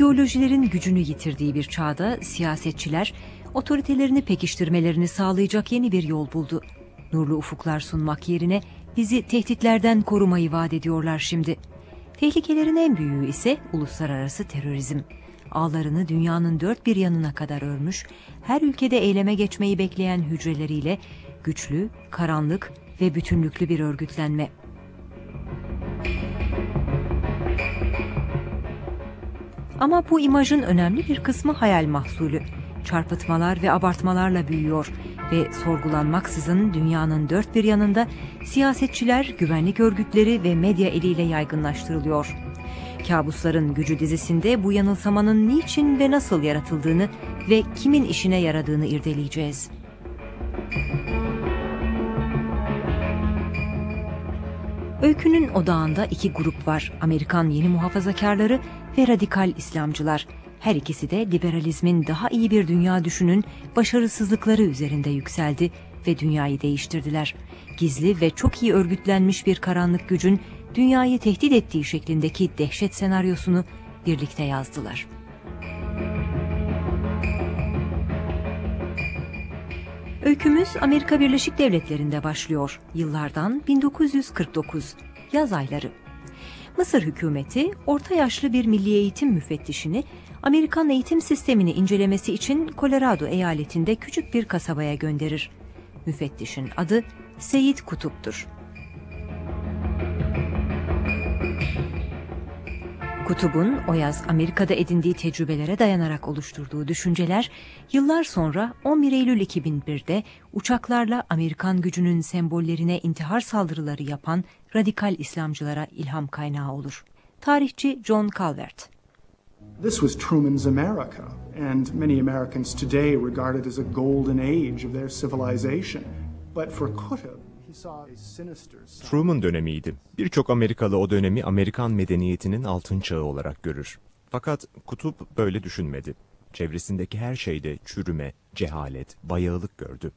İdeolojilerin gücünü yitirdiği bir çağda siyasetçiler otoritelerini pekiştirmelerini sağlayacak yeni bir yol buldu. Nurlu ufuklar sunmak yerine bizi tehditlerden korumayı vaat ediyorlar şimdi. Tehlikelerin en büyüğü ise uluslararası terörizm. Ağlarını dünyanın dört bir yanına kadar örmüş, her ülkede eyleme geçmeyi bekleyen hücreleriyle güçlü, karanlık ve bütünlüklü bir örgütlenme. Ama bu imajın önemli bir kısmı hayal mahsulü. Çarpıtmalar ve abartmalarla büyüyor ve sorgulanmaksızın dünyanın dört bir yanında siyasetçiler, güvenlik örgütleri ve medya eliyle yaygınlaştırılıyor. Kabusların Gücü dizisinde bu yanılsamanın niçin ve nasıl yaratıldığını ve kimin işine yaradığını irdeleyeceğiz. Öykünün odağında iki grup var. Amerikan yeni muhafazakarları ve radikal İslamcılar. Her ikisi de liberalizmin daha iyi bir dünya düşünün başarısızlıkları üzerinde yükseldi ve dünyayı değiştirdiler. Gizli ve çok iyi örgütlenmiş bir karanlık gücün dünyayı tehdit ettiği şeklindeki dehşet senaryosunu birlikte yazdılar. Öykümüz Amerika Birleşik Devletleri'nde başlıyor. Yıllardan 1949, yaz ayları. Mısır hükümeti orta yaşlı bir milli eğitim müfettişini Amerikan eğitim sistemini incelemesi için Colorado eyaletinde küçük bir kasabaya gönderir. Müfettişin adı Seyit Kutup'tur. Kutub'un o yaz Amerika'da edindiği tecrübelere dayanarak oluşturduğu düşünceler yıllar sonra 11 Eylül 2001'de uçaklarla Amerikan gücünün sembollerine intihar saldırıları yapan radikal İslamcılara ilham kaynağı olur. Tarihçi John Calvert This was Truman's America, and many Americans today regard it as a golden age of their civilization. But for Qutb, Truman dönemiydi. Birçok Amerikalı o dönemi Amerikan medeniyetinin altın çağı olarak görür. Fakat Kutup böyle düşünmedi. Çevresindeki her şeyde çürüme, cehalet, bayağılık gördü.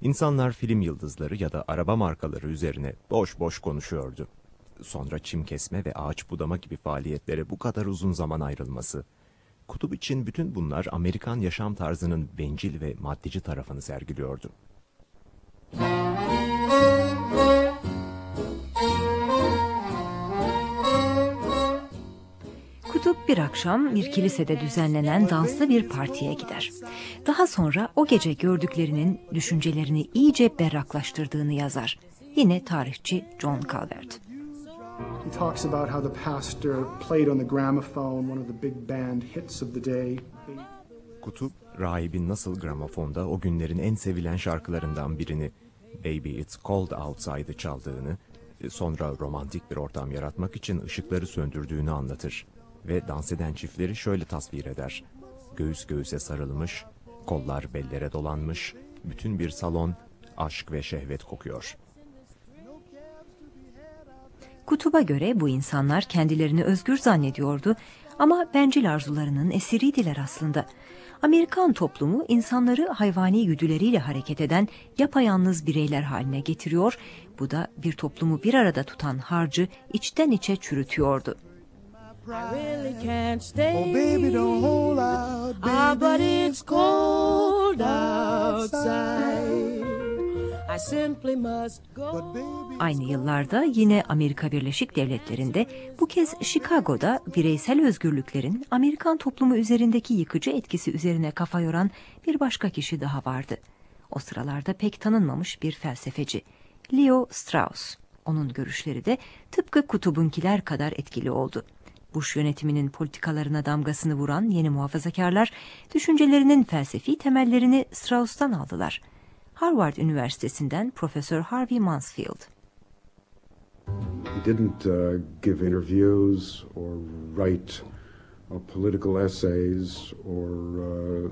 İnsanlar film yıldızları ya da araba markaları üzerine boş boş konuşuyordu. Sonra çim kesme ve ağaç budama gibi faaliyetlere bu kadar uzun zaman ayrılması. Kutup için bütün bunlar Amerikan yaşam tarzının bencil ve maddeci tarafını sergiliyordu. Kutup bir akşam bir kilisede düzenlenen danslı bir partiye gider. Daha sonra o gece gördüklerinin düşüncelerini iyice berraklaştırdığını yazar. Yine tarihçi John Calvert. He talks about how the pastor played on the gramophone one of the big band hits of the day. Kutup, rahibin nasıl gramofonda o günlerin en sevilen şarkılarından birini Baby It's Cold Outside'ı çaldığını, sonra romantik bir ortam yaratmak için ışıkları söndürdüğünü anlatır ve dans eden çiftleri şöyle tasvir eder. Göğüs göğüse sarılmış, kollar bellere dolanmış, bütün bir salon aşk ve şehvet kokuyor. Kutuba göre bu insanlar kendilerini özgür zannediyordu ama bencil arzularının esiriydiler aslında. Amerikan toplumu insanları hayvani güdüleriyle hareket eden yapayalnız bireyler haline getiriyor. Bu da bir toplumu bir arada tutan harcı içten içe çürütüyordu. I really can't stay. Oh, baby, don't hold out, baby. Ah, but it's cold outside. I simply must go. Aynı yıllarda yine Amerika Birleşik Devletleri'nde bu kez Chicago'da bireysel özgürlüklerin Amerikan toplumu üzerindeki yıkıcı etkisi üzerine kafa yoran bir başka kişi daha vardı. O sıralarda pek tanınmamış bir felsefeci. Leo Strauss. Onun görüşleri de tıpkı kutubunkiler kadar etkili oldu. Bush yönetiminin politikalarına damgasını vuran yeni muhafazakarlar düşüncelerinin felsefi temellerini Strauss'tan aldılar. Harvard Üniversitesi'nden Profesör Harvey Mansfield. He didn't uh, give interviews or write uh, political essays or uh,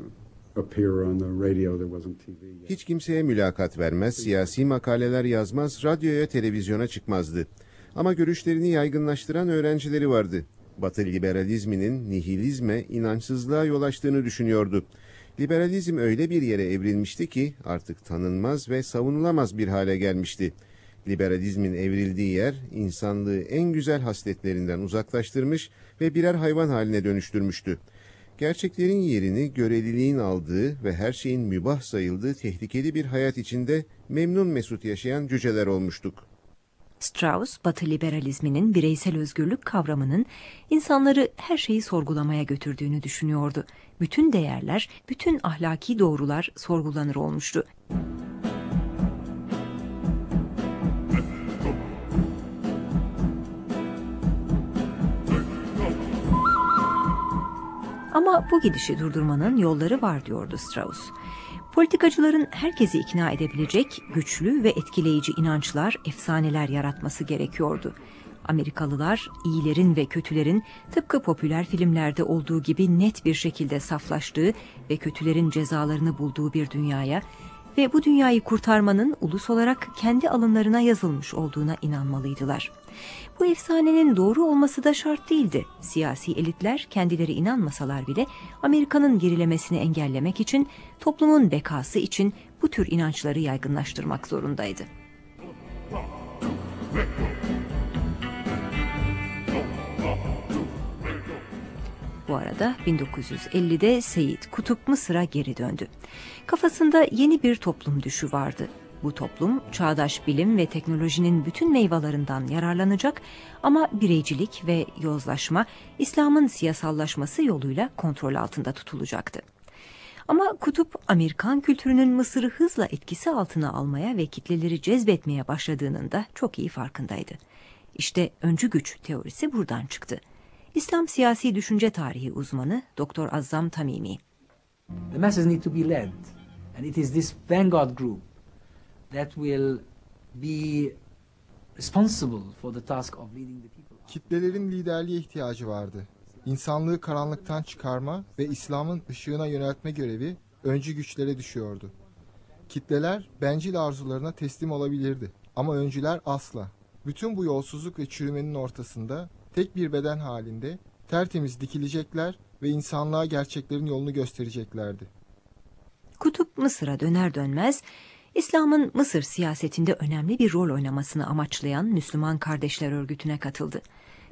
appear on the radio. There wasn't TV. Yet. Hiç kimseye mülakat vermez, siyasi makaleler yazmaz, radyoya, televizyona çıkmazdı. Ama görüşlerini yaygınlaştıran öğrencileri vardı. Batı liberalizminin nihilizme, inançsızlığa yol açtığını düşünüyordu. Liberalizm öyle bir yere evrilmişti ki artık tanınmaz ve savunulamaz bir hale gelmişti. Liberalizmin evrildiği yer insanlığı en güzel hasletlerinden uzaklaştırmış ve birer hayvan haline dönüştürmüştü. Gerçeklerin yerini görevliliğin aldığı ve her şeyin mübah sayıldığı tehlikeli bir hayat içinde memnun mesut yaşayan cüceler olmuştuk. Strauss, Batı liberalizminin bireysel özgürlük kavramının insanları her şeyi sorgulamaya götürdüğünü düşünüyordu. Bütün değerler, bütün ahlaki doğrular sorgulanır olmuştu. Ama bu gidişi durdurmanın yolları var diyordu Strauss. Politikacıların herkesi ikna edebilecek güçlü ve etkileyici inançlar, efsaneler yaratması gerekiyordu. Amerikalılar iyilerin ve kötülerin tıpkı popüler filmlerde olduğu gibi net bir şekilde saflaştığı ve kötülerin cezalarını bulduğu bir dünyaya ve bu dünyayı kurtarmanın ulus olarak kendi alınlarına yazılmış olduğuna inanmalıydılar. Bu efsanenin doğru olması da şart değildi. Siyasi elitler kendileri inanmasalar bile Amerika'nın gerilemesini engellemek için, toplumun bekası için bu tür inançları yaygınlaştırmak zorundaydı. Bu arada 1950'de Seyit Kutup Mısır'a geri döndü. Kafasında yeni bir toplum düşü vardı. Bu toplum çağdaş bilim ve teknolojinin bütün meyvelerinden yararlanacak ama bireycilik ve yozlaşma İslam'ın siyasallaşması yoluyla kontrol altında tutulacaktı. Ama Kutup Amerikan kültürünün Mısır'ı hızla etkisi altına almaya ve kitleleri cezbetmeye başladığının da çok iyi farkındaydı. İşte öncü güç teorisi buradan çıktı. İslam siyasi düşünce tarihi uzmanı Doktor Azzam Tamimi. The masses need to be led and it is this vanguard group that will be responsible for the task of leading the people. Kitlelerin liderliğe ihtiyacı vardı. İnsanlığı karanlıktan çıkarma ve İslam'ın ışığına yöneltme görevi öncü güçlere düşüyordu. Kitleler bencil arzularına teslim olabilirdi ama öncüler asla. Bütün bu yolsuzluk ve çürümenin ortasında tek bir beden halinde tertemiz dikilecekler ve insanlığa gerçeklerin yolunu göstereceklerdi. Kutup Mısır'a döner dönmez İslam'ın Mısır siyasetinde önemli bir rol oynamasını amaçlayan Müslüman Kardeşler Örgütü'ne katıldı.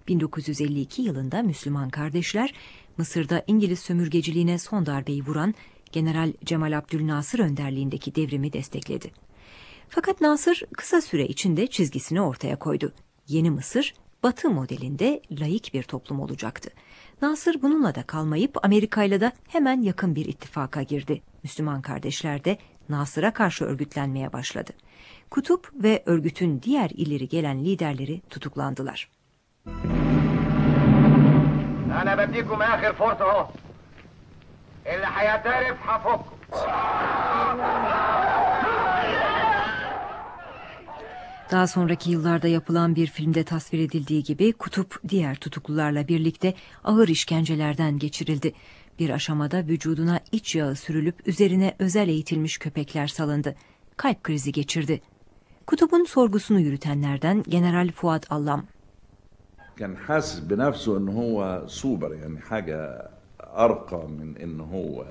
1952 yılında Müslüman Kardeşler Mısır'da İngiliz sömürgeciliğine son darbeyi vuran General Cemal Abdülnasır önderliğindeki devrimi destekledi. Fakat Nasır kısa süre içinde çizgisini ortaya koydu. Yeni Mısır Batı modelinde laik bir toplum olacaktı. Nasır bununla da kalmayıp Amerika ile de hemen yakın bir ittifaka girdi. Müslüman kardeşler de Nasır'a karşı örgütlenmeye başladı. Kutup ve örgütün diğer ileri gelen liderleri tutuklandılar. انا بديكم اخر فرصه اهو اللي هيعترف هفكه Daha sonraki yıllarda yapılan bir filmde tasvir edildiği gibi Kutup diğer tutuklularla birlikte ağır işkencelerden geçirildi. Bir aşamada vücuduna iç yağı sürülüp üzerine özel eğitilmiş köpekler salındı. Kalp krizi geçirdi. Kutup'un sorgusunu yürütenlerden General Fuat Allam. كان حاسس بنفسه ان هو سوبر يعني حاجه ارقى من ان هو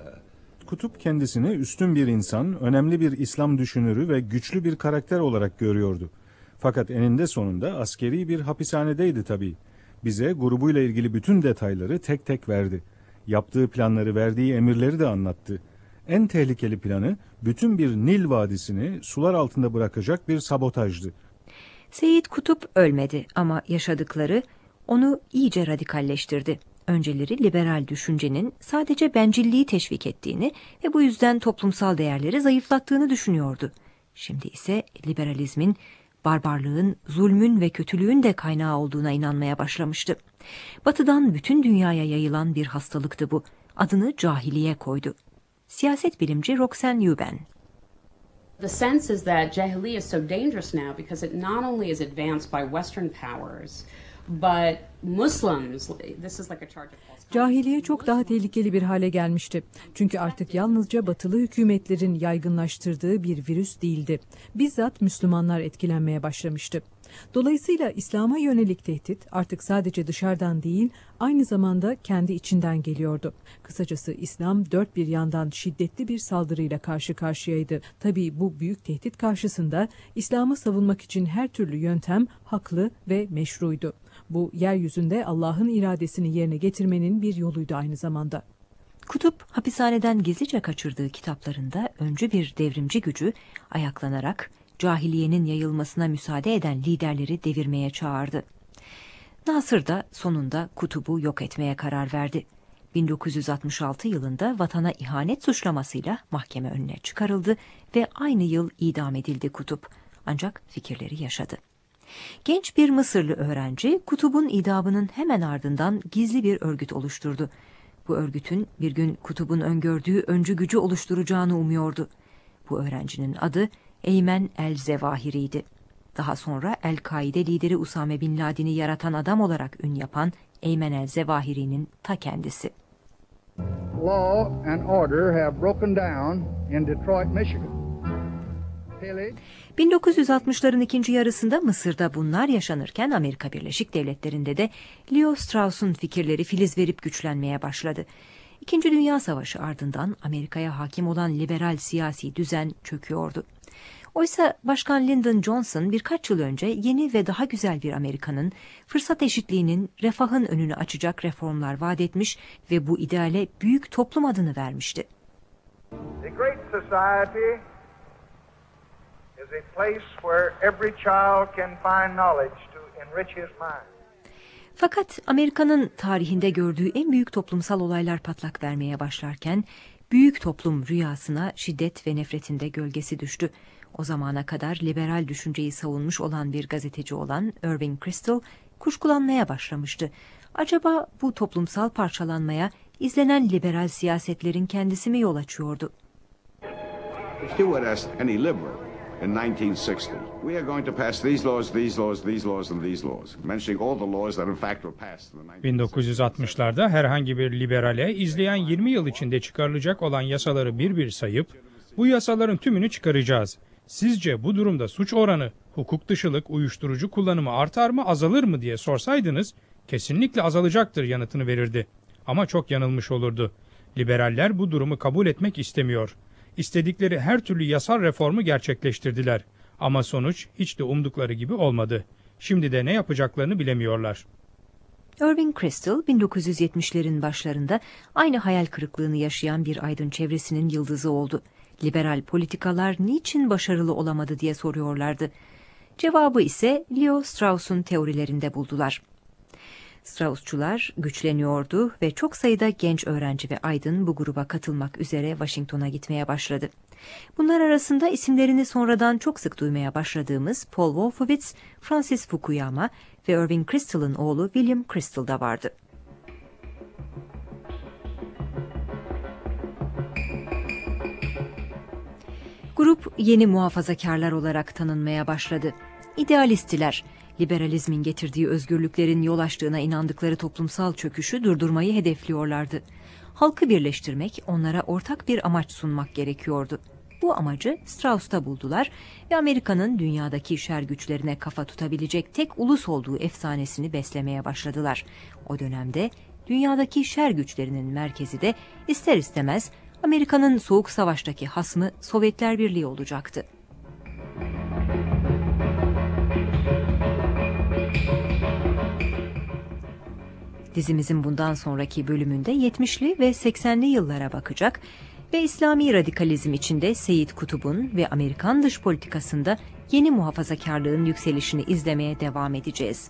Kutup kendisini üstün bir insan, önemli bir İslam düşünürü ve güçlü bir karakter olarak görüyordu. Fakat eninde sonunda askeri bir hapishanedeydi tabii. Bize grubuyla ilgili bütün detayları tek tek verdi. Yaptığı planları, verdiği emirleri de anlattı. En tehlikeli planı bütün bir Nil Vadisi'ni sular altında bırakacak bir sabotajdı. Seyit Kutup ölmedi ama yaşadıkları onu iyice radikalleştirdi. Önceleri liberal düşüncenin sadece bencilliği teşvik ettiğini ve bu yüzden toplumsal değerleri zayıflattığını düşünüyordu. Şimdi ise liberalizmin barbarlığın, zulmün ve kötülüğün de kaynağı olduğuna inanmaya başlamıştı. Batıdan bütün dünyaya yayılan bir hastalıktı bu. Adını cahiliye koydu. Siyaset bilimci Roxanne Euben. The sense is that Jahiliyyah is so dangerous now because it not only is advanced by Western powers, but Muslims, this is like a charge of Cahiliye çok daha tehlikeli bir hale gelmişti. Çünkü artık yalnızca batılı hükümetlerin yaygınlaştırdığı bir virüs değildi. Bizzat Müslümanlar etkilenmeye başlamıştı. Dolayısıyla İslam'a yönelik tehdit artık sadece dışarıdan değil, aynı zamanda kendi içinden geliyordu. Kısacası İslam dört bir yandan şiddetli bir saldırıyla karşı karşıyaydı. Tabii bu büyük tehdit karşısında İslam'ı savunmak için her türlü yöntem haklı ve meşruydu. Bu yeryüzünde Allah'ın iradesini yerine getirmenin bir yoluydu aynı zamanda. Kutup hapishaneden gizlice kaçırdığı kitaplarında öncü bir devrimci gücü ayaklanarak cahiliyenin yayılmasına müsaade eden liderleri devirmeye çağırdı. Nasır da sonunda kutubu yok etmeye karar verdi. 1966 yılında vatana ihanet suçlamasıyla mahkeme önüne çıkarıldı ve aynı yıl idam edildi kutup. Ancak fikirleri yaşadı. Genç bir Mısırlı öğrenci Kutub'un idamının hemen ardından gizli bir örgüt oluşturdu. Bu örgütün bir gün Kutub'un öngördüğü öncü gücü oluşturacağını umuyordu. Bu öğrencinin adı Eymen el-Zevahiri'ydi. Daha sonra El-Kaide lideri Usame Bin Laden'i yaratan adam olarak ün yapan Eymen el-Zevahiri'nin ta kendisi. Law and order have broken down in Detroit, Michigan. 1960'ların ikinci yarısında Mısır'da bunlar yaşanırken Amerika Birleşik Devletleri'nde de Leo Strauss'un fikirleri filiz verip güçlenmeye başladı. İkinci Dünya Savaşı ardından Amerika'ya hakim olan liberal siyasi düzen çöküyordu. Oysa Başkan Lyndon Johnson birkaç yıl önce yeni ve daha güzel bir Amerika'nın fırsat eşitliğinin, refahın önünü açacak reformlar vaat etmiş ve bu ideale büyük toplum adını vermişti. The Great Society is a place where every child can find knowledge to enrich his mind. Fakat Amerika'nın tarihinde gördüğü en büyük toplumsal olaylar patlak vermeye başlarken büyük toplum rüyasına şiddet ve nefretinde gölgesi düştü. O zamana kadar liberal düşünceyi savunmuş olan bir gazeteci olan Irving Kristol kuşkulanmaya başlamıştı. Acaba bu toplumsal parçalanmaya izlenen liberal siyasetlerin kendisi mi yol açıyordu? Would ask any liberal in 1960, we are going to pass these laws, these laws, these laws and these laws, mentioning all the laws that in fact were passed in the 1960'larda herhangi bir liberale izleyen 20 yıl içinde çıkarılacak olan yasaları bir bir sayıp bu yasaların tümünü çıkaracağız. Sizce bu durumda suç oranı, hukuk dışılık, uyuşturucu kullanımı artar mı, azalır mı diye sorsaydınız kesinlikle azalacaktır yanıtını verirdi. Ama çok yanılmış olurdu. Liberaller bu durumu kabul etmek istemiyor. İstedikleri her türlü yasal reformu gerçekleştirdiler. Ama sonuç hiç de umdukları gibi olmadı. Şimdi de ne yapacaklarını bilemiyorlar. Irving Kristol 1970'lerin başlarında aynı hayal kırıklığını yaşayan bir aydın çevresinin yıldızı oldu. Liberal politikalar niçin başarılı olamadı diye soruyorlardı. Cevabı ise Leo Strauss'un teorilerinde buldular. Straussçular güçleniyordu ve çok sayıda genç öğrenci ve aydın bu gruba katılmak üzere Washington'a gitmeye başladı. Bunlar arasında isimlerini sonradan çok sık duymaya başladığımız Paul Wolfowitz, Francis Fukuyama ve Irving Kristol'ın oğlu William Kristol da vardı. Grup yeni muhafazakarlar olarak tanınmaya başladı. İdealisttiler, liberalizmin getirdiği özgürlüklerin yol açtığına inandıkları toplumsal çöküşü durdurmayı hedefliyorlardı. Halkı birleştirmek, onlara ortak bir amaç sunmak gerekiyordu. Bu amacı Strauss'ta buldular ve Amerika'nın dünyadaki şer güçlerine kafa tutabilecek tek ulus olduğu efsanesini beslemeye başladılar. O dönemde dünyadaki şer güçlerinin merkezi de ister istemez Amerika'nın Soğuk Savaş'taki hasmı Sovyetler Birliği olacaktı. Dizimizin bundan sonraki bölümünde 70'li ve 80'li yıllara bakacak ve İslami radikalizm içinde Seyit Kutub'un ve Amerikan dış politikasında yeni muhafazakarlığın yükselişini izlemeye devam edeceğiz.